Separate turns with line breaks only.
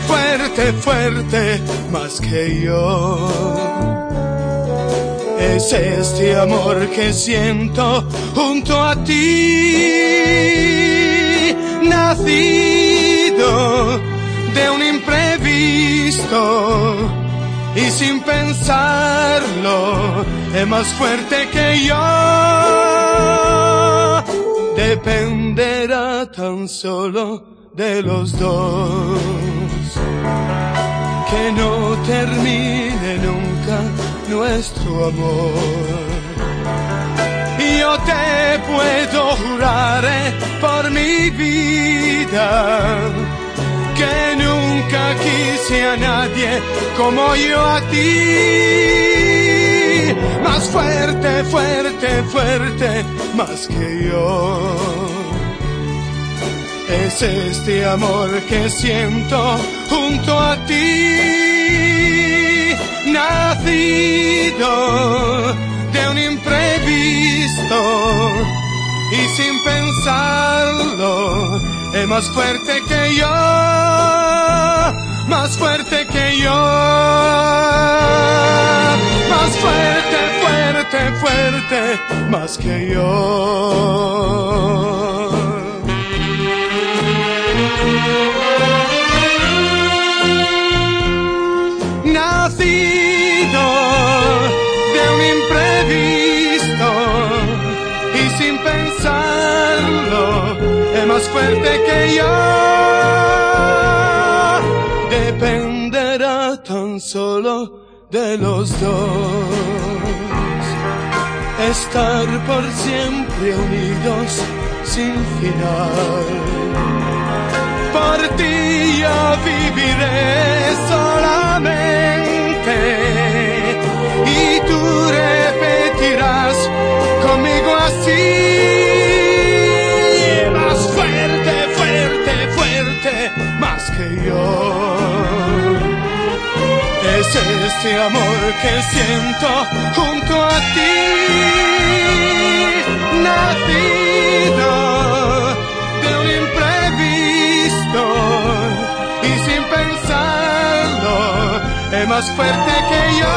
fuerte, fuerte, más que yo. Es este amor que siento junto a ti, nacido de un imprevisto y sin pensarlo es más fuerte que yo. Dependerá tan solo de los dos. Que no termine nunca nuestro amor. Yo te puedo jurar eh, por mi vida que nunca quise a nadie como yo a ti. Más fuerte, fuerte, fuerte, más que yo. Es este amor que siento junto a ti, nacido de un imprevisto y sin pensarlo, es más fuerte que yo, más fuerte que yo, más fuerte, fuerte, fuerte, más que yo. Nacido de un imprevisto y sin pensarlo es más fuerte que yo. Dependerá tan solo de los dos. Estar por siempre unidos sin final así. Más fuerte, fuerte, fuerte, más que yo. Es este amor que siento junto a ti, nacido de un imprevisto y sin pensarlo es más fuerte que yo.